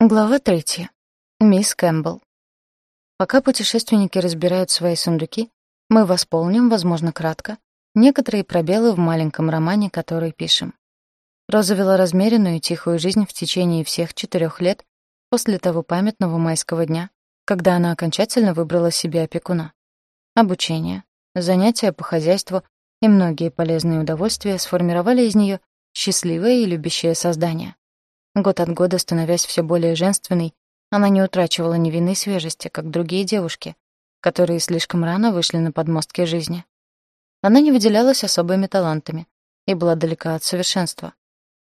Глава третья. Мисс Кэмпбелл. Пока путешественники разбирают свои сундуки, мы восполним, возможно, кратко, некоторые пробелы в маленьком романе, который пишем. Роза вела размеренную и тихую жизнь в течение всех четырех лет после того памятного майского дня, когда она окончательно выбрала себе опекуна. Обучение, занятия по хозяйству и многие полезные удовольствия сформировали из нее счастливое и любящее создание. Год от года, становясь все более женственной, она не утрачивала невинной свежести, как другие девушки, которые слишком рано вышли на подмостки жизни. Она не выделялась особыми талантами и была далека от совершенства,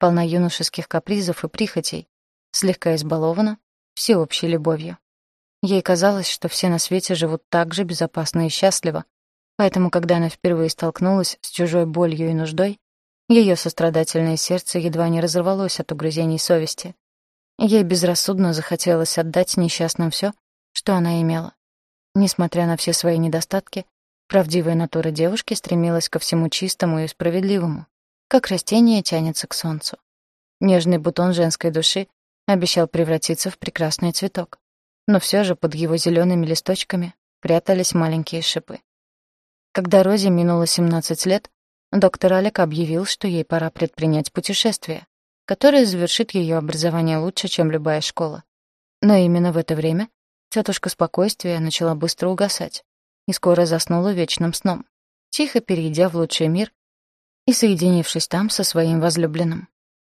полна юношеских капризов и прихотей, слегка избалована всеобщей любовью. Ей казалось, что все на свете живут так же безопасно и счастливо, поэтому, когда она впервые столкнулась с чужой болью и нуждой, ее сострадательное сердце едва не разорвалось от угрызений совести. Ей безрассудно захотелось отдать несчастным все, что она имела. Несмотря на все свои недостатки, правдивая натура девушки стремилась ко всему чистому и справедливому, как растение тянется к солнцу. Нежный бутон женской души обещал превратиться в прекрасный цветок, но все же под его зелеными листочками прятались маленькие шипы. Когда Розе минуло 17 лет, доктор Алек объявил, что ей пора предпринять путешествие, которое завершит ее образование лучше, чем любая школа. Но именно в это время тетушка спокойствия начала быстро угасать и скоро заснула вечным сном, тихо перейдя в лучший мир и соединившись там со своим возлюбленным.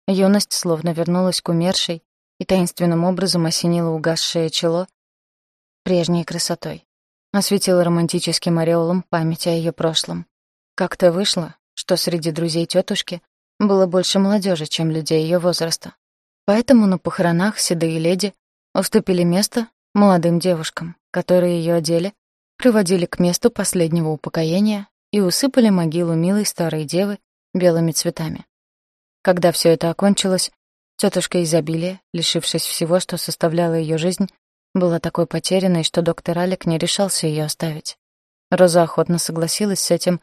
Юность словно вернулась к умершей и таинственным образом осенила угасшее чело прежней красотой, осветила романтическим ореолом память о ее прошлом. Как-то вышло, что среди друзей тетушки было больше молодежи, чем людей ее возраста. Поэтому на похоронах седые леди уступили место молодым девушкам, которые ее одели, проводили к месту последнего упокоения и усыпали могилу милой старой девы белыми цветами. Когда все это окончилось, тетушка изобилия, лишившись всего, что составляло ее жизнь, была такой потерянной, что доктор Алик не решался ее оставить. Роза охотно согласилась с этим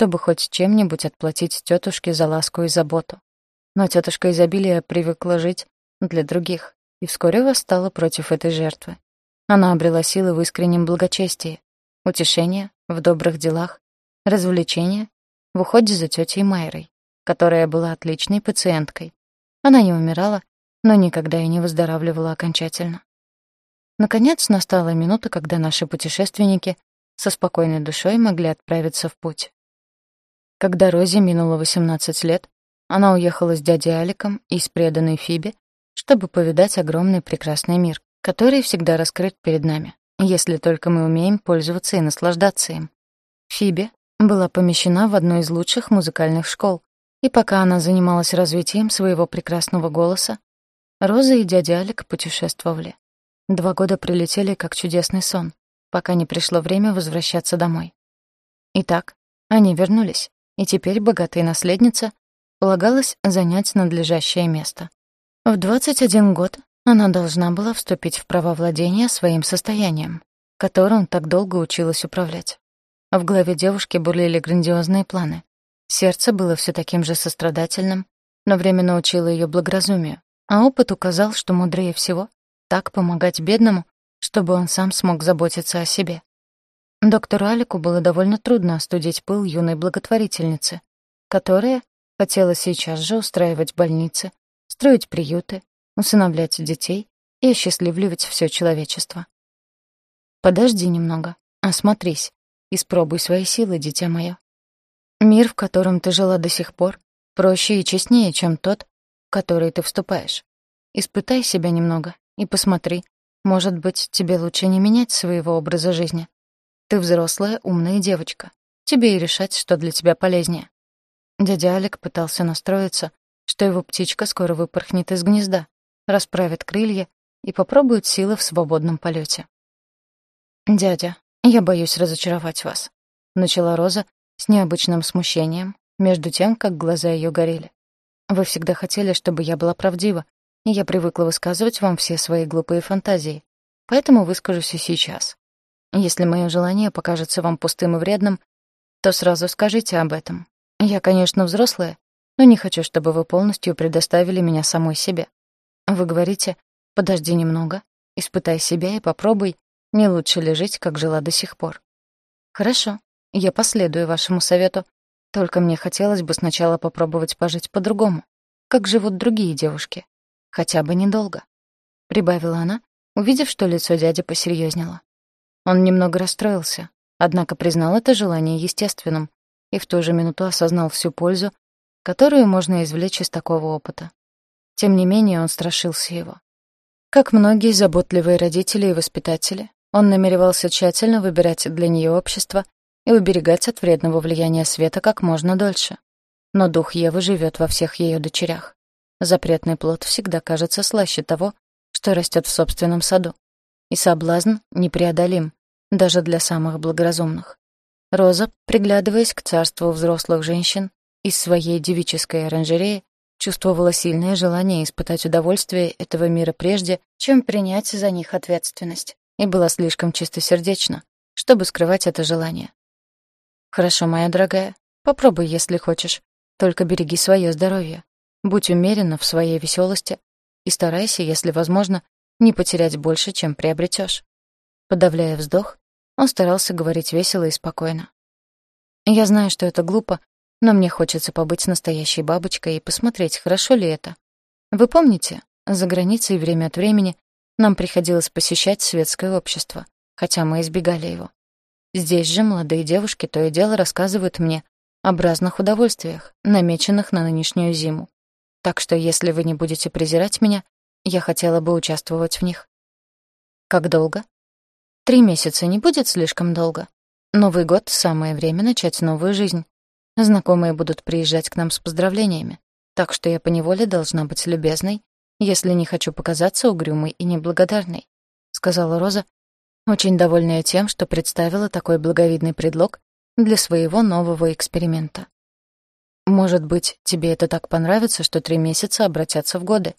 чтобы хоть чем-нибудь отплатить тетушке за ласку и заботу. Но тетушка изобилия привыкла жить для других и вскоре восстала против этой жертвы. Она обрела силы в искреннем благочестии, утешение в добрых делах, развлечение в уходе за тетей Майрой, которая была отличной пациенткой. Она не умирала, но никогда и не выздоравливала окончательно. Наконец настала минута, когда наши путешественники со спокойной душой могли отправиться в путь. Когда Розе минуло 18 лет, она уехала с дядей Аликом и с преданной Фиби, чтобы повидать огромный прекрасный мир, который всегда раскрыт перед нами, если только мы умеем пользоваться и наслаждаться им. Фиби была помещена в одну из лучших музыкальных школ, и пока она занималась развитием своего прекрасного голоса, Роза и дядя Алик путешествовали. Два года прилетели как чудесный сон, пока не пришло время возвращаться домой. Итак, они вернулись и теперь богатой наследнице полагалось занять надлежащее место. В 21 год она должна была вступить в право владения своим состоянием, которым так долго училась управлять. В голове девушки бурлили грандиозные планы. Сердце было все таким же сострадательным, но время научило ее благоразумию, а опыт указал, что мудрее всего так помогать бедному, чтобы он сам смог заботиться о себе. Доктору Алику было довольно трудно остудить пыл юной благотворительницы, которая хотела сейчас же устраивать больницы, строить приюты, усыновлять детей и осчастливливать все человечество. «Подожди немного, осмотрись, испробуй свои силы, дитя мое. Мир, в котором ты жила до сих пор, проще и честнее, чем тот, в который ты вступаешь. Испытай себя немного и посмотри, может быть, тебе лучше не менять своего образа жизни, ты взрослая, умная девочка. Тебе и решать, что для тебя полезнее. Дядя Алик пытался настроиться, что его птичка скоро выпорхнет из гнезда, расправит крылья и попробует силы в свободном полете. «Дядя, я боюсь разочаровать вас», — начала Роза с необычным смущением, между тем, как глаза ее горели. «Вы всегда хотели, чтобы я была правдива, и я привыкла высказывать вам все свои глупые фантазии, поэтому выскажусь и сейчас. Если мое желание покажется вам пустым и вредным, то сразу скажите об этом. Я, конечно, взрослая, но не хочу, чтобы вы полностью предоставили меня самой себе. Вы говорите, Подожди немного, испытай себя и попробуй, не лучше ли жить, как жила до сих пор. Хорошо, я последую вашему совету. Только мне хотелось бы сначала попробовать пожить по-другому, как живут другие девушки. Хотя бы недолго. Прибавила она, увидев, что лицо дяди посерьезнело. Он немного расстроился, однако признал это желание естественным и в ту же минуту осознал всю пользу, которую можно извлечь из такого опыта. Тем не менее, он страшился его. Как многие заботливые родители и воспитатели, он намеревался тщательно выбирать для нее общество и уберегать от вредного влияния света как можно дольше. Но дух Евы живет во всех ее дочерях. Запретный плод всегда кажется слаще того, что растет в собственном саду. И соблазн непреодолим, даже для самых благоразумных. Роза, приглядываясь к царству взрослых женщин, из своей девической оранжереи чувствовала сильное желание испытать удовольствие этого мира прежде, чем принять за них ответственность, и была слишком чистосердечна, чтобы скрывать это желание. «Хорошо, моя дорогая, попробуй, если хочешь. Только береги свое здоровье. Будь умеренна в своей веселости и старайся, если возможно, не потерять больше, чем приобретешь. Подавляя вздох, он старался говорить весело и спокойно. «Я знаю, что это глупо, но мне хочется побыть настоящей бабочкой и посмотреть, хорошо ли это. Вы помните, за границей время от времени нам приходилось посещать светское общество, хотя мы избегали его. Здесь же молодые девушки то и дело рассказывают мне об разных удовольствиях, намеченных на нынешнюю зиму. Так что если вы не будете презирать меня, я хотела бы участвовать в них. Как долго? Три месяца не будет слишком долго. Новый год — самое время начать новую жизнь. Знакомые будут приезжать к нам с поздравлениями, так что я поневоле должна быть любезной, если не хочу показаться угрюмой и неблагодарной», — сказала Роза, очень довольная тем, что представила такой благовидный предлог для своего нового эксперимента. «Может быть, тебе это так понравится, что три месяца обратятся в годы.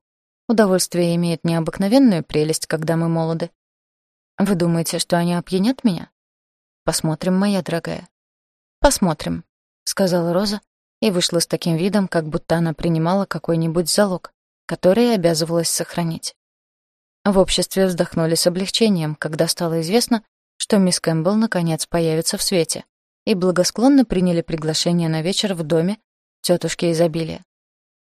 Удовольствие имеет необыкновенную прелесть, когда мы молоды. Вы думаете, что они опьянят меня? Посмотрим, моя дорогая. Посмотрим, сказала Роза и вышла с таким видом, как будто она принимала какой-нибудь залог, который обязывалась сохранить. В обществе вздохнули с облегчением, когда стало известно, что мисс Кэмпбелл наконец появится в свете, и благосклонно приняли приглашение на вечер в доме тетушки изобилия.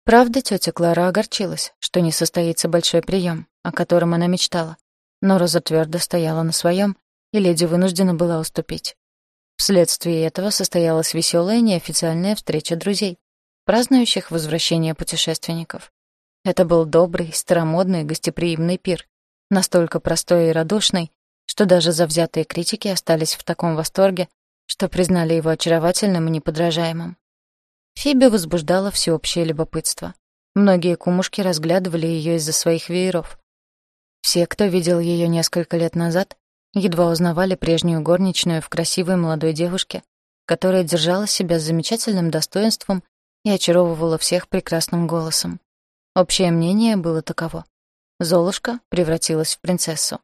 Правда, тетя Клара огорчилась, что не состоится большой прием, о котором она мечтала. Но Роза твердо стояла на своем, и леди вынуждена была уступить. Вследствие этого состоялась веселая неофициальная встреча друзей, празднующих возвращение путешественников. Это был добрый, старомодный, гостеприимный пир, настолько простой и радушный, что даже завзятые критики остались в таком восторге, что признали его очаровательным и неподражаемым. Фиби возбуждала всеобщее любопытство. Многие кумушки разглядывали ее из-за своих вееров. Все, кто видел ее несколько лет назад, едва узнавали прежнюю горничную в красивой молодой девушке, которая держала себя с замечательным достоинством и очаровывала всех прекрасным голосом. Общее мнение было таково. Золушка превратилась в принцессу.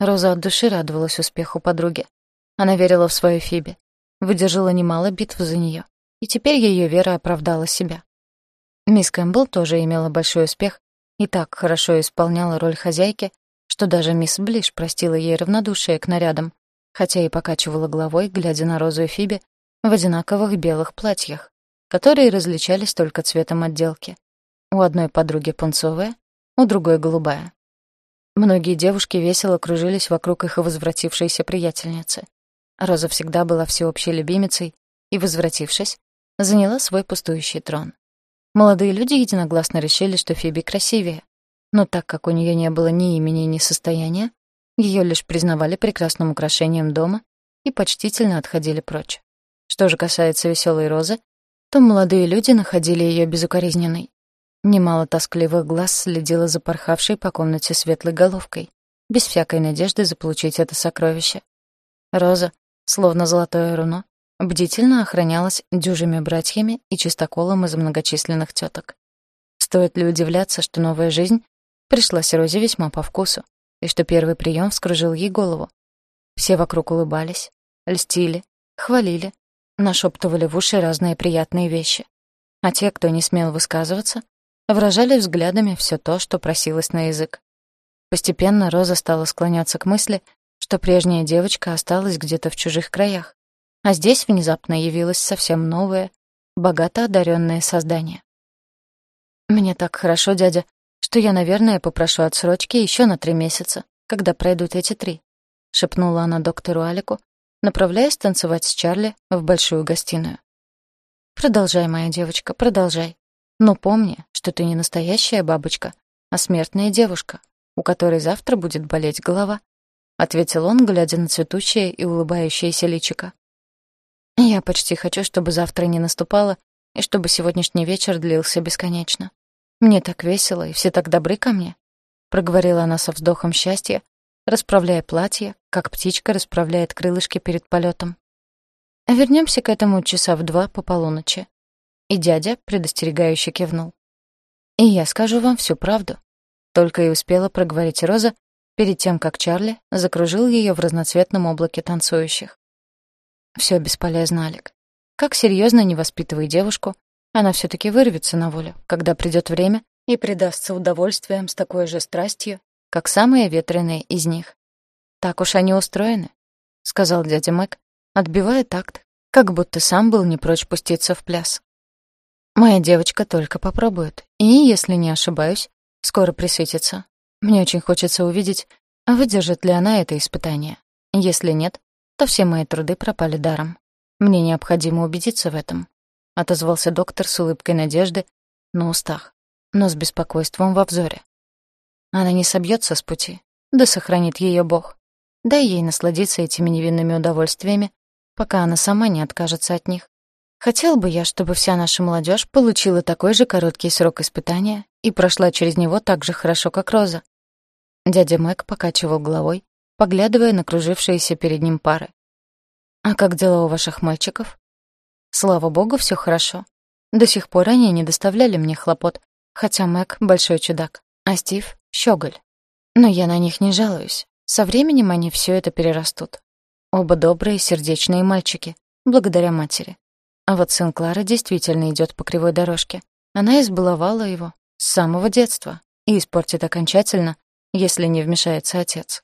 Роза от души радовалась успеху подруги. Она верила в свою Фиби, выдержала немало битв за нее, и теперь ее вера оправдала себя. Мисс Кэмпбелл тоже имела большой успех и так хорошо исполняла роль хозяйки, что даже мисс Блиш простила ей равнодушие к нарядам, хотя и покачивала головой, глядя на Розу и Фиби в одинаковых белых платьях, которые различались только цветом отделки. У одной подруги пунцовая, у другой голубая. Многие девушки весело кружились вокруг их возвратившейся приятельницы. Роза всегда была всеобщей любимицей и, возвратившись, заняла свой пустующий трон. Молодые люди единогласно решили, что Фиби красивее, но так как у нее не было ни имени, ни состояния, ее лишь признавали прекрасным украшением дома и почтительно отходили прочь. Что же касается веселой розы, то молодые люди находили ее безукоризненной. Немало тоскливых глаз следило за порхавшей по комнате светлой головкой, без всякой надежды заполучить это сокровище. Роза, словно золотое руно, бдительно охранялась дюжими братьями и чистоколом из многочисленных теток. Стоит ли удивляться, что новая жизнь пришлась Розе весьма по вкусу, и что первый прием вскружил ей голову. Все вокруг улыбались, льстили, хвалили, нашептывали в уши разные приятные вещи. А те, кто не смел высказываться, выражали взглядами все то, что просилось на язык. Постепенно Роза стала склоняться к мысли, что прежняя девочка осталась где-то в чужих краях, а здесь внезапно явилось совсем новое, богато одаренное создание. «Мне так хорошо, дядя, что я, наверное, попрошу отсрочки еще на три месяца, когда пройдут эти три», — шепнула она доктору Алику, направляясь танцевать с Чарли в большую гостиную. «Продолжай, моя девочка, продолжай. Но помни, что ты не настоящая бабочка, а смертная девушка, у которой завтра будет болеть голова», — ответил он, глядя на цветущее и улыбающееся личико. «Я почти хочу, чтобы завтра не наступало, и чтобы сегодняшний вечер длился бесконечно. Мне так весело, и все так добры ко мне», — проговорила она со вздохом счастья, расправляя платье, как птичка расправляет крылышки перед полетом. Вернемся к этому часа в два по полуночи. И дядя предостерегающе кивнул. И я скажу вам всю правду. Только и успела проговорить Роза перед тем, как Чарли закружил ее в разноцветном облаке танцующих. Все бесполезно, Алик. Как серьезно не воспитывай девушку, она все таки вырвется на волю, когда придет время и предастся удовольствием с такой же страстью, как самые ветреные из них. «Так уж они устроены», — сказал дядя Мэг, отбивая такт, как будто сам был не прочь пуститься в пляс. «Моя девочка только попробует, и, если не ошибаюсь, скоро присытится. Мне очень хочется увидеть, выдержит ли она это испытание. Если нет, то все мои труды пропали даром. Мне необходимо убедиться в этом», — отозвался доктор с улыбкой надежды на устах, но с беспокойством во взоре. Она не собьется с пути, да сохранит ее Бог. Дай ей насладиться этими невинными удовольствиями, пока она сама не откажется от них. Хотел бы я, чтобы вся наша молодежь получила такой же короткий срок испытания и прошла через него так же хорошо, как Роза. Дядя Мэг покачивал головой, поглядывая на кружившиеся перед ним пары. «А как дела у ваших мальчиков?» «Слава богу, все хорошо. До сих пор они не доставляли мне хлопот, хотя Мэг — большой чудак, а Стив щеголь. Но я на них не жалуюсь. Со временем они все это перерастут. Оба добрые, сердечные мальчики, благодаря матери. А вот сын Клары действительно идет по кривой дорожке. Она избаловала его с самого детства и испортит окончательно, если не вмешается отец.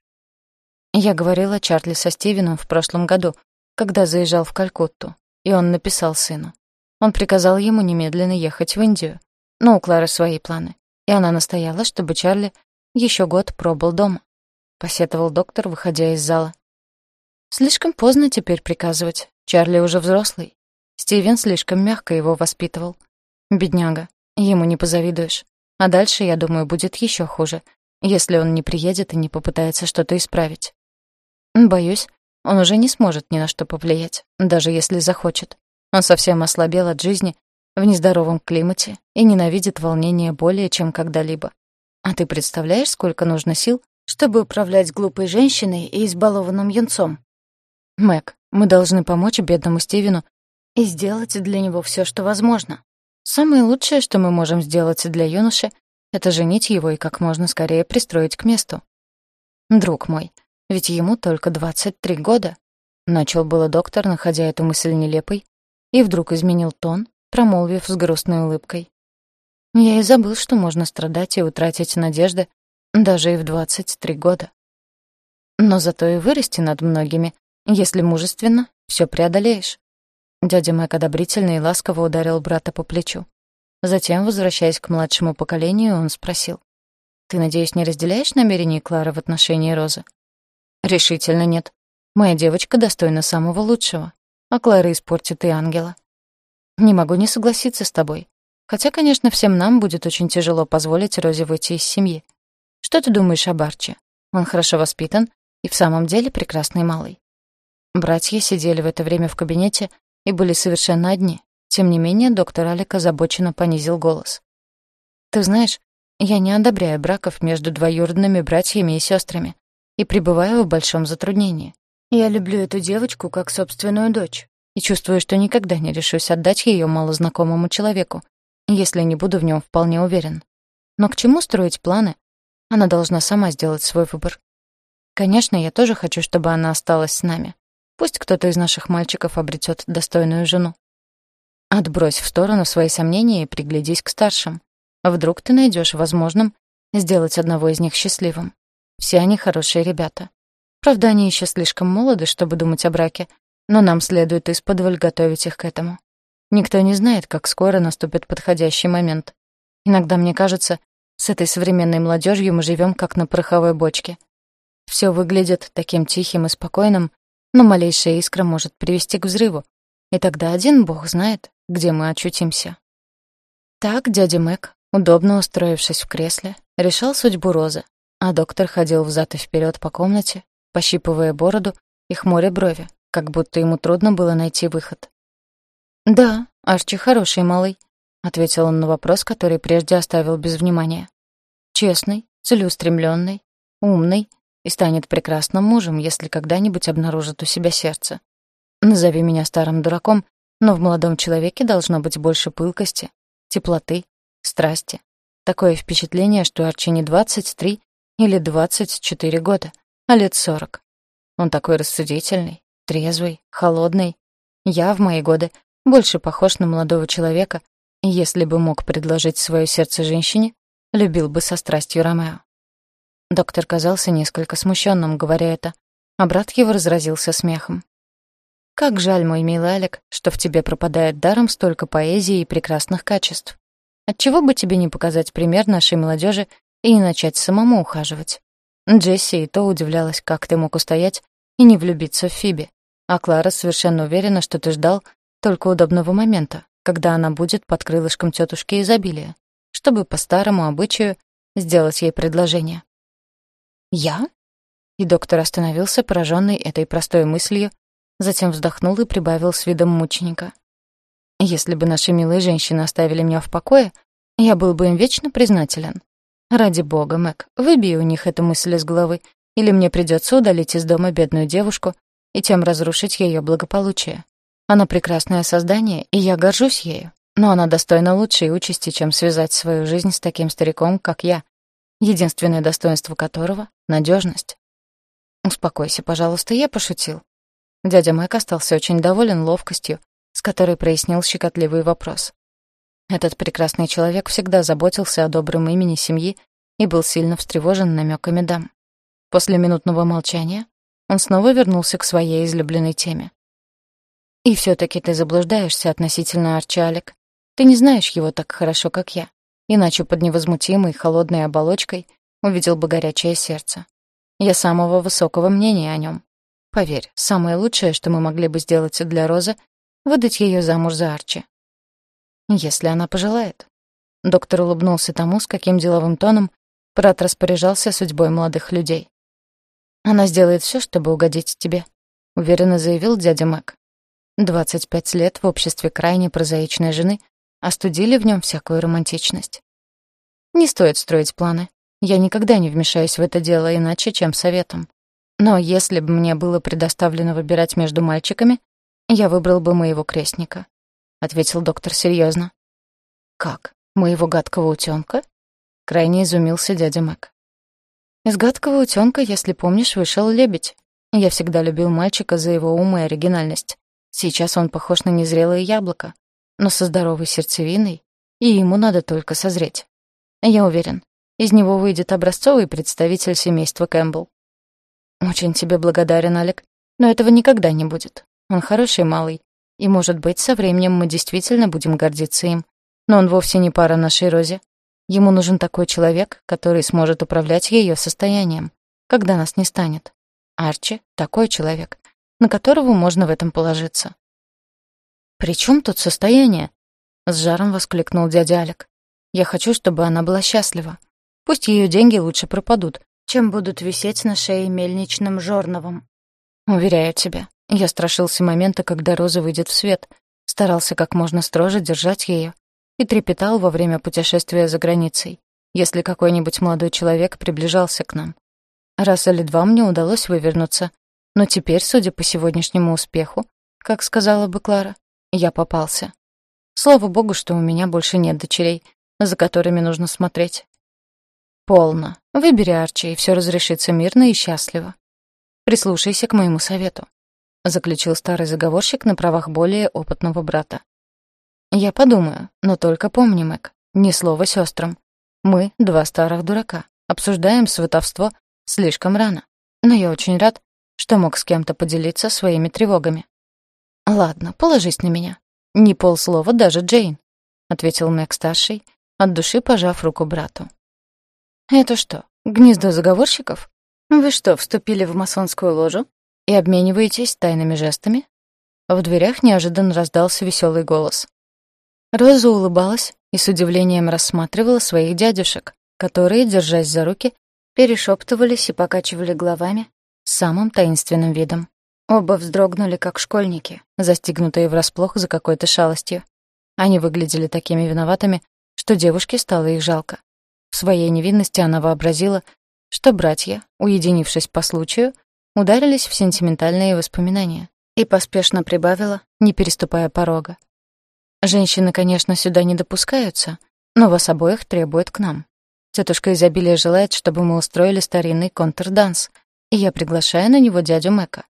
Я говорила Чарли со Стивеном в прошлом году, когда заезжал в Калькутту, и он написал сыну. Он приказал ему немедленно ехать в Индию, но у Клары свои планы и она настояла, чтобы Чарли еще год пробыл дома. Посетовал доктор, выходя из зала. Слишком поздно теперь приказывать. Чарли уже взрослый. Стивен слишком мягко его воспитывал. Бедняга, ему не позавидуешь. А дальше, я думаю, будет еще хуже, если он не приедет и не попытается что-то исправить. Боюсь, он уже не сможет ни на что повлиять, даже если захочет. Он совсем ослабел от жизни в нездоровом климате и ненавидит волнение более, чем когда-либо. А ты представляешь, сколько нужно сил, чтобы управлять глупой женщиной и избалованным юнцом? Мэг, мы должны помочь бедному Стивену и сделать для него все, что возможно. Самое лучшее, что мы можем сделать для юноши, это женить его и как можно скорее пристроить к месту. Друг мой, ведь ему только 23 года. Начал было доктор, находя эту мысль нелепой, и вдруг изменил тон промолвив с грустной улыбкой. Я и забыл, что можно страдать и утратить надежды даже и в 23 года. Но зато и вырасти над многими, если мужественно все преодолеешь. Дядя Мэг одобрительно и ласково ударил брата по плечу. Затем, возвращаясь к младшему поколению, он спросил. «Ты, надеюсь, не разделяешь намерения Клары в отношении Розы?» «Решительно нет. Моя девочка достойна самого лучшего, а Клара испортит и ангела. Не могу не согласиться с тобой. Хотя, конечно, всем нам будет очень тяжело позволить Розе выйти из семьи. Что ты думаешь об Арчи? Он хорошо воспитан и в самом деле прекрасный малый. Братья сидели в это время в кабинете и были совершенно одни. Тем не менее, доктор Алик озабоченно понизил голос. «Ты знаешь, я не одобряю браков между двоюродными братьями и сестрами и пребываю в большом затруднении. Я люблю эту девочку как собственную дочь и чувствую, что никогда не решусь отдать ее малознакомому человеку, если не буду в нем вполне уверен. Но к чему строить планы? Она должна сама сделать свой выбор. Конечно, я тоже хочу, чтобы она осталась с нами. Пусть кто-то из наших мальчиков обретет достойную жену. Отбрось в сторону свои сомнения и приглядись к старшим. Вдруг ты найдешь возможным сделать одного из них счастливым. Все они хорошие ребята. Правда, они еще слишком молоды, чтобы думать о браке, но нам следует исподволь готовить их к этому. Никто не знает, как скоро наступит подходящий момент. Иногда мне кажется, с этой современной молодежью мы живем как на пороховой бочке. Все выглядит таким тихим и спокойным, но малейшая искра может привести к взрыву, и тогда один бог знает, где мы очутимся. Так дядя Мэг, удобно устроившись в кресле, решал судьбу Розы, а доктор ходил взад и вперед по комнате, пощипывая бороду и хмуря брови, как будто ему трудно было найти выход. «Да, Арчи хороший малый», — ответил он на вопрос, который прежде оставил без внимания. «Честный, целеустремленный, умный и станет прекрасным мужем, если когда-нибудь обнаружит у себя сердце. Назови меня старым дураком, но в молодом человеке должно быть больше пылкости, теплоты, страсти. Такое впечатление, что Арчи не 23 или 24 года, а лет 40. Он такой рассудительный, трезвый, холодный. Я в мои годы больше похож на молодого человека, и если бы мог предложить свое сердце женщине, любил бы со страстью Ромео. Доктор казался несколько смущенным, говоря это, а брат его разразился смехом. «Как жаль, мой милый Алек, что в тебе пропадает даром столько поэзии и прекрасных качеств. Отчего бы тебе не показать пример нашей молодежи и начать самому ухаживать?» Джесси и то удивлялась, как ты мог устоять и не влюбиться в Фиби. А Клара совершенно уверена, что ты ждал только удобного момента, когда она будет под крылышком тетушки изобилия, чтобы по старому обычаю сделать ей предложение. «Я?» И доктор остановился, пораженный этой простой мыслью, затем вздохнул и прибавил с видом мученика. «Если бы наши милые женщины оставили меня в покое, я был бы им вечно признателен. Ради бога, Мэг, выбей у них эту мысль из головы, или мне придется удалить из дома бедную девушку и тем разрушить ее благополучие. Она прекрасное создание, и я горжусь ею, но она достойна лучшей участи, чем связать свою жизнь с таким стариком, как я, единственное достоинство которого — надежность. Успокойся, пожалуйста, я пошутил. Дядя Мэг остался очень доволен ловкостью, с которой прояснил щекотливый вопрос. Этот прекрасный человек всегда заботился о добром имени семьи и был сильно встревожен намеками дам. После минутного молчания он снова вернулся к своей излюбленной теме. «И все таки ты заблуждаешься относительно Арчи Алек. Ты не знаешь его так хорошо, как я, иначе под невозмутимой холодной оболочкой увидел бы горячее сердце. Я самого высокого мнения о нем. Поверь, самое лучшее, что мы могли бы сделать для Розы, выдать ее замуж за Арчи. Если она пожелает. Доктор улыбнулся тому, с каким деловым тоном брат распоряжался судьбой молодых людей. «Она сделает все, чтобы угодить тебе», — уверенно заявил дядя. Двадцать пять лет в обществе крайне прозаичной жены остудили в нем всякую романтичность. Не стоит строить планы. Я никогда не вмешаюсь в это дело иначе, чем советом. Но если бы мне было предоставлено выбирать между мальчиками, я выбрал бы моего крестника. — ответил доктор серьезно. «Как? Моего гадкого утёнка?» — крайне изумился дядя Мэг. «Из гадкого утёнка, если помнишь, вышел лебедь. Я всегда любил мальчика за его ум и оригинальность. Сейчас он похож на незрелое яблоко, но со здоровой сердцевиной, и ему надо только созреть. Я уверен, из него выйдет образцовый представитель семейства Кэмпбелл. Очень тебе благодарен, Алек, но этого никогда не будет. Он хороший малый, и, может быть, со временем мы действительно будем гордиться им. Но он вовсе не пара нашей Розе. Ему нужен такой человек, который сможет управлять ее состоянием, когда нас не станет. Арчи — такой человек, на которого можно в этом положиться. «При чем тут состояние?» — с жаром воскликнул дядя Алек. «Я хочу, чтобы она была счастлива. Пусть ее деньги лучше пропадут, чем будут висеть на шее мельничным жорновом. Уверяю тебя, я страшился момента, когда Роза выйдет в свет, старался как можно строже держать ее и трепетал во время путешествия за границей, если какой-нибудь молодой человек приближался к нам. Раз или два мне удалось вывернуться, но теперь, судя по сегодняшнему успеху, как сказала бы Клара, я попался. Слава богу, что у меня больше нет дочерей, за которыми нужно смотреть. Полно. Выбери Арчи, и все разрешится мирно и счастливо. Прислушайся к моему совету заключил старый заговорщик на правах более опытного брата. «Я подумаю, но только помни, Мэг, ни слова сестрам. Мы, два старых дурака, обсуждаем сватовство слишком рано. Но я очень рад, что мог с кем-то поделиться своими тревогами. «Ладно, положись на меня. Не полслова даже Джейн», — ответил Мэг-старший, от души пожав руку брату. «Это что, гнездо заговорщиков? Вы что, вступили в масонскую ложу и обмениваетесь тайными жестами?» В дверях неожиданно раздался веселый голос. Роза улыбалась и с удивлением рассматривала своих дядюшек, которые, держась за руки, перешептывались и покачивали головами самым таинственным видом. Оба вздрогнули, как школьники, застигнутые врасплох за какой-то шалостью. Они выглядели такими виноватыми, что девушке стало их жалко. В своей невинности она вообразила, что братья, уединившись по случаю, ударились в сентиментальные воспоминания, и поспешно прибавила, не переступая порога. «Женщины, конечно, сюда не допускаются, но вас обоих требуют к нам. Тетушка изобилия желает, чтобы мы устроили старинный контрданс, и я приглашаю на него дядю Мэка.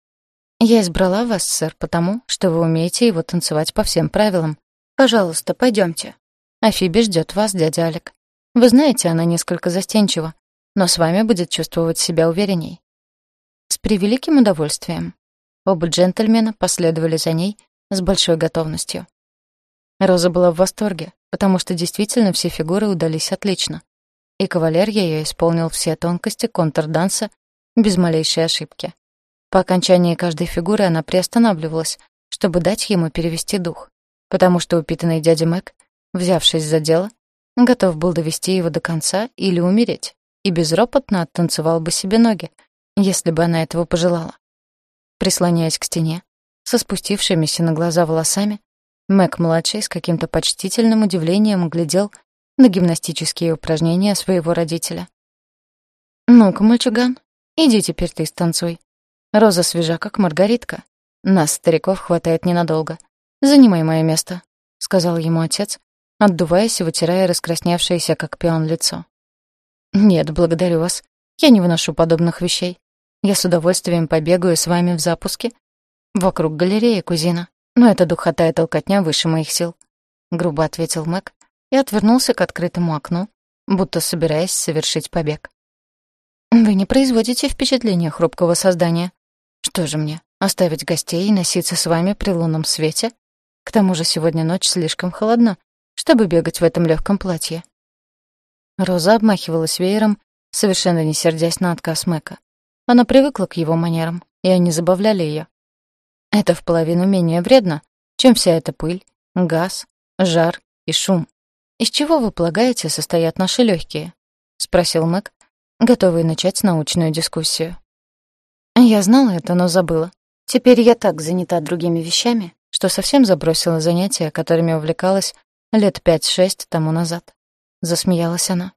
Я избрала вас, сэр, потому, что вы умеете его танцевать по всем правилам. Пожалуйста, пойдемте. А ждет вас, дядя Алек. Вы знаете, она несколько застенчива, но с вами будет чувствовать себя уверенней. С превеликим удовольствием. Оба джентльмена последовали за ней с большой готовностью. Роза была в восторге, потому что действительно все фигуры удались отлично. И кавалер ее исполнил все тонкости контрданса без малейшей ошибки. По окончании каждой фигуры она приостанавливалась, чтобы дать ему перевести дух, потому что упитанный дядя Мэг, взявшись за дело, готов был довести его до конца или умереть, и безропотно оттанцевал бы себе ноги, если бы она этого пожелала. Прислоняясь к стене, со спустившимися на глаза волосами, Мэг-младший с каким-то почтительным удивлением глядел на гимнастические упражнения своего родителя. «Ну-ка, мальчуган, иди теперь ты станцуй», Роза свежа, как маргаритка. Нас, стариков, хватает ненадолго. Занимай мое место», — сказал ему отец, отдуваясь и вытирая раскрасневшееся, как пион, лицо. «Нет, благодарю вас. Я не выношу подобных вещей. Я с удовольствием побегаю с вами в запуске. Вокруг галереи, кузина. Но эта духота и толкотня выше моих сил», — грубо ответил Мэг и отвернулся к открытому окну, будто собираясь совершить побег. «Вы не производите впечатления хрупкого создания», что же мне, оставить гостей и носиться с вами при лунном свете? К тому же сегодня ночь слишком холодна, чтобы бегать в этом легком платье. Роза обмахивалась веером, совершенно не сердясь на отказ Мэка. Она привыкла к его манерам, и они забавляли ее. Это в половину менее вредно, чем вся эта пыль, газ, жар и шум. «Из чего, вы полагаете, состоят наши легкие? спросил Мэг, готовый начать научную дискуссию. Я знала это, но забыла. Теперь я так занята другими вещами, что совсем забросила занятия, которыми увлекалась лет пять-шесть тому назад. Засмеялась она.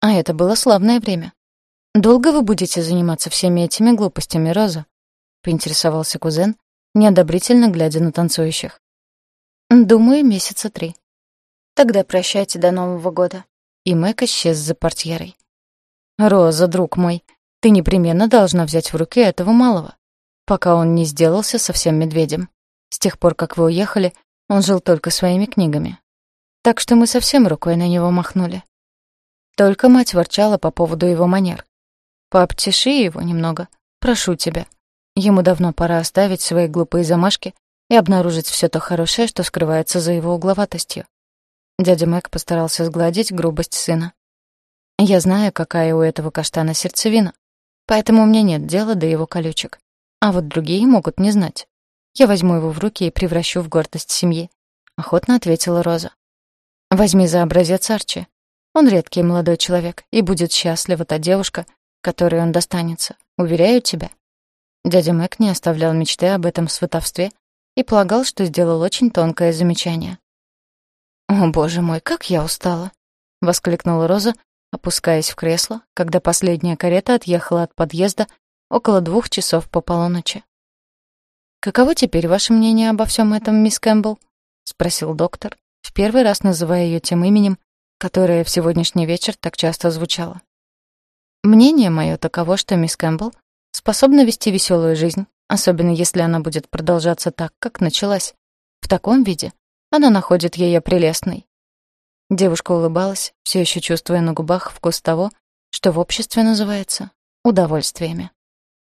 А это было славное время. «Долго вы будете заниматься всеми этими глупостями, Роза?» — поинтересовался кузен, неодобрительно глядя на танцующих. «Думаю, месяца три». «Тогда прощайте до Нового года». И Мэг исчез за портьерой. «Роза, друг мой, ты непременно должна взять в руки этого малого, пока он не сделался совсем медведем. С тех пор, как вы уехали, он жил только своими книгами. Так что мы совсем рукой на него махнули. Только мать ворчала по поводу его манер. Пообтеши его немного, прошу тебя. Ему давно пора оставить свои глупые замашки и обнаружить все то хорошее, что скрывается за его угловатостью. Дядя Мэг постарался сгладить грубость сына. Я знаю, какая у этого каштана сердцевина, Поэтому у меня нет дела до его колючек. А вот другие могут не знать. Я возьму его в руки и превращу в гордость семьи», — охотно ответила Роза. «Возьми за образец Арчи. Он редкий молодой человек, и будет счастлива та девушка, которой он достанется. Уверяю тебя». Дядя Мэг не оставлял мечты об этом сватовстве и полагал, что сделал очень тонкое замечание. «О, боже мой, как я устала!» — воскликнула Роза, опускаясь в кресло, когда последняя карета отъехала от подъезда около двух часов по полуночи. «Каково теперь ваше мнение обо всем этом, мисс Кэмпбелл?» — спросил доктор, в первый раз называя ее тем именем, которое в сегодняшний вечер так часто звучало. «Мнение мое таково, что мисс Кэмпбелл способна вести веселую жизнь, особенно если она будет продолжаться так, как началась. В таком виде она находит ее прелестной, Девушка улыбалась, все еще чувствуя на губах вкус того, что в обществе называется удовольствиями.